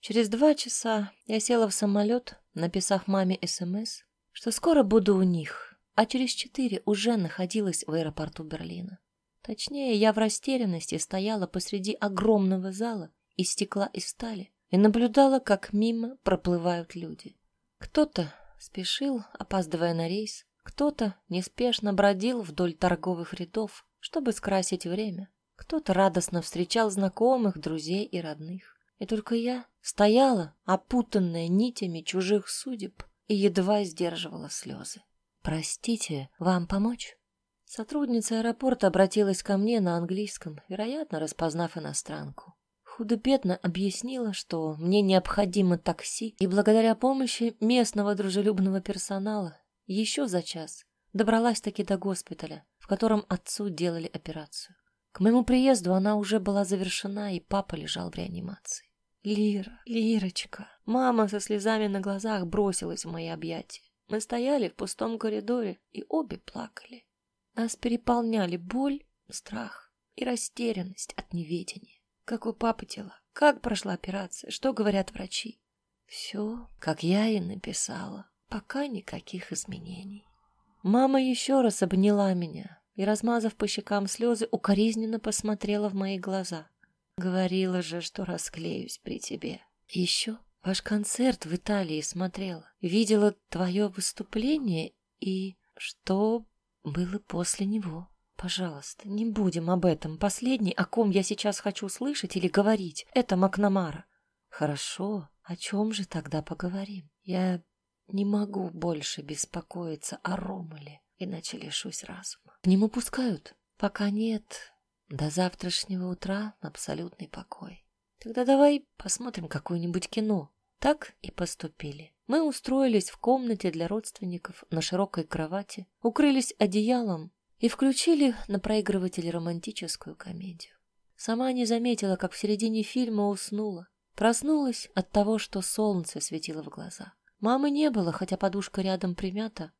Через два часа я села в самолет, написав маме СМС, что скоро буду у них, а через четыре уже находилась в аэропорту Берлина. Точнее, я в растерянности стояла посреди огромного зала из стекла и стали и наблюдала, как мимо проплывают люди. Кто-то спешил, опаздывая на рейс, кто-то неспешно бродил вдоль торговых рядов, чтобы скрасить время, кто-то радостно встречал знакомых, друзей и родных. И только я стояла, опутанная нитями чужих судеб, и едва сдерживала слезы. «Простите, вам помочь?» Сотрудница аэропорта обратилась ко мне на английском, вероятно, распознав иностранку. Худо-бедно объяснила, что мне необходимо такси, и благодаря помощи местного дружелюбного персонала еще за час добралась-таки до госпиталя, в котором отцу делали операцию. К моему приезду она уже была завершена, и папа лежал в реанимации. Лира, Лирочка. Мама со слезами на глазах бросилась в мои объятия. Мы стояли в пустом коридоре и обе плакали. Нас переполняли боль, страх и растерянность от неведения. Как у папы дела? Как прошла операция? Что говорят врачи? Все, как я и написала. Пока никаких изменений. Мама еще раз обняла меня и, размазав по щекам слезы, укоризненно посмотрела в мои глаза. Говорила же, что расклеюсь при тебе. Еще ваш концерт в Италии смотрела. Видела твое выступление и что было после него. Пожалуйста, не будем об этом. Последний, о ком я сейчас хочу слышать или говорить, это Макнамара. Хорошо, о чем же тогда поговорим? Я не могу больше беспокоиться о Ромале, иначе лишусь разума. К нему пускают? Пока нет. До завтрашнего утра абсолютный покой. Тогда давай посмотрим какое-нибудь кино. Так и поступили. Мы устроились в комнате для родственников на широкой кровати, укрылись одеялом и включили на проигрывателе романтическую комедию. Сама не заметила, как в середине фильма уснула. Проснулась от того, что солнце светило в глаза. Мамы не было, хотя подушка рядом примята.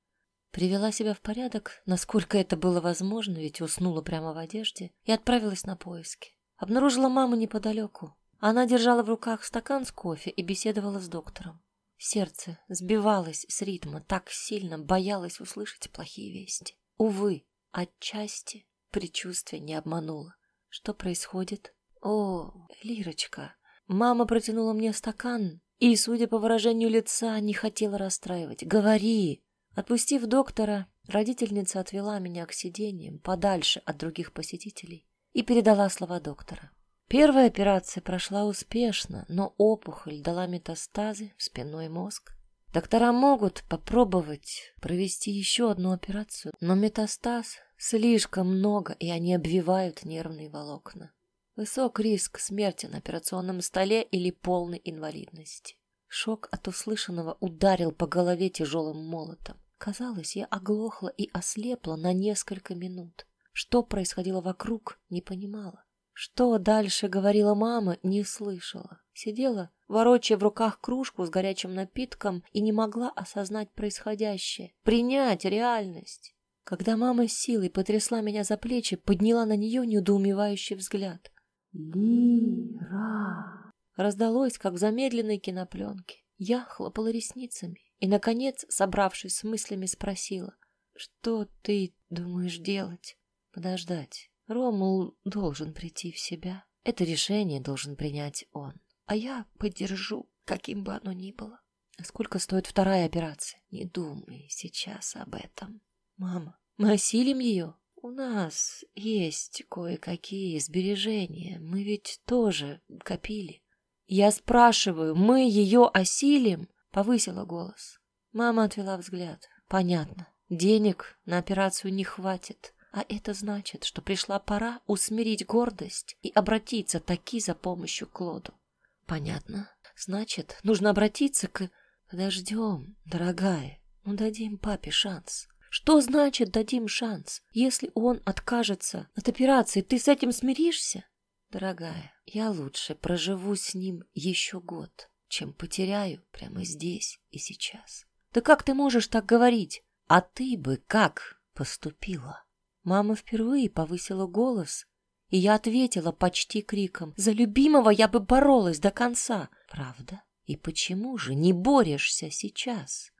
Привела себя в порядок, насколько это было возможно, ведь уснула прямо в одежде, и отправилась на поиски. Обнаружила маму неподалеку. Она держала в руках стакан с кофе и беседовала с доктором. Сердце сбивалось с ритма, так сильно боялась услышать плохие вести. Увы, отчасти предчувствие не обмануло. Что происходит? О, Лирочка. Мама протянула мне стакан и, судя по выражению лица, не хотела расстраивать. Говори. Отпустив доктора, родительница отвела меня к сиденьям подальше от других посетителей и передала слова доктора. Первая операция прошла успешно, но опухоль дала метастазы в спинной мозг. Доктора могут попробовать провести еще одну операцию, но метастаз слишком много, и они обвивают нервные волокна. Высок риск смерти на операционном столе или полной инвалидности. Шок от услышанного ударил по голове тяжелым молотом. Казалось, я оглохла и ослепла на несколько минут. Что происходило вокруг, не понимала. Что дальше говорила мама, не слышала. Сидела, ворочая в руках кружку с горячим напитком и не могла осознать происходящее, принять реальность. Когда мама с силой потрясла меня за плечи, подняла на нее недоумевающий взгляд. «Лира!» Раздалось, как в замедленной кинопленке. Я хлопала ресницами и, наконец, собравшись с мыслями, спросила. «Что ты думаешь делать?» «Подождать. Ромул должен прийти в себя. Это решение должен принять он. А я поддержу, каким бы оно ни было. А сколько стоит вторая операция? Не думай сейчас об этом. Мама, мы осилим ее? У нас есть кое-какие сбережения. Мы ведь тоже копили. Я спрашиваю, мы ее осилим? Повысила голос. Мама отвела взгляд. Понятно. Денег на операцию не хватит. А это значит, что пришла пора усмирить гордость и обратиться таки за помощью к Клоду. Понятно. Значит, нужно обратиться к... Подождем, дорогая. Ну, дадим папе шанс. Что значит дадим шанс? Если он откажется от операции, ты с этим смиришься? Дорогая, я лучше проживу с ним еще год, чем потеряю прямо здесь и сейчас. Да как ты можешь так говорить? А ты бы как поступила? Мама впервые повысила голос, и я ответила почти криком. За любимого я бы боролась до конца. Правда? И почему же не борешься сейчас?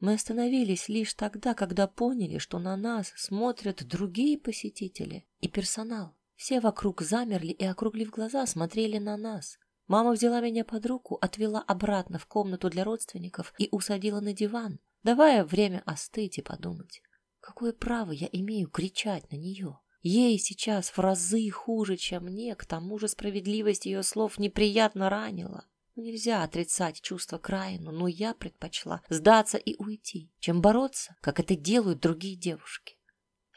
Мы остановились лишь тогда, когда поняли, что на нас смотрят другие посетители и персонал. Все вокруг замерли и, округлив глаза, смотрели на нас. Мама взяла меня под руку, отвела обратно в комнату для родственников и усадила на диван, давая время остыть и подумать. Какое право я имею кричать на нее? Ей сейчас в разы хуже, чем мне, к тому же справедливость ее слов неприятно ранила. Нельзя отрицать чувство к Райану, но я предпочла сдаться и уйти, чем бороться, как это делают другие девушки.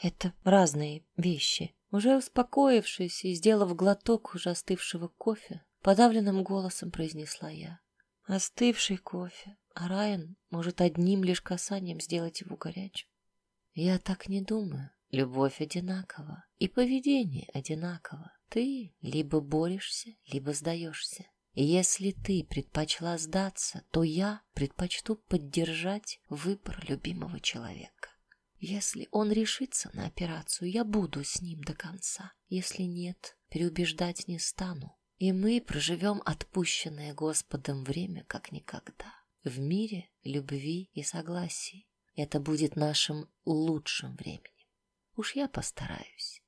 Это разные вещи. Уже успокоившись и сделав глоток уже остывшего кофе, подавленным голосом произнесла я. Остывший кофе, а Райан может одним лишь касанием сделать его горячим. Я так не думаю. Любовь одинакова, и поведение одинаково. Ты либо борешься, либо сдаешься. Если ты предпочла сдаться, то я предпочту поддержать выбор любимого человека. Если он решится на операцию, я буду с ним до конца. Если нет, переубеждать не стану. И мы проживем отпущенное Господом время как никогда. В мире, любви и согласии. Это будет нашим лучшим временем. Уж я постараюсь.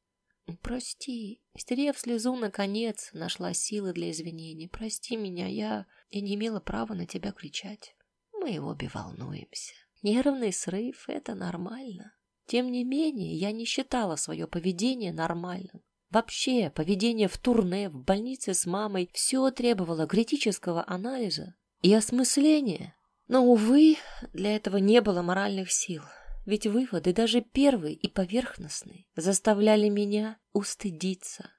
«Прости». Стерев слезу, наконец, нашла силы для извинений. «Прости меня, я... я не имела права на тебя кричать. Мы обе волнуемся. Нервный срыв — это нормально. Тем не менее, я не считала свое поведение нормальным. Вообще, поведение в турне, в больнице с мамой — все требовало критического анализа и осмысления. Но, увы, для этого не было моральных сил. Ведь выводы, даже первые и поверхностные, заставляли меня устыдиться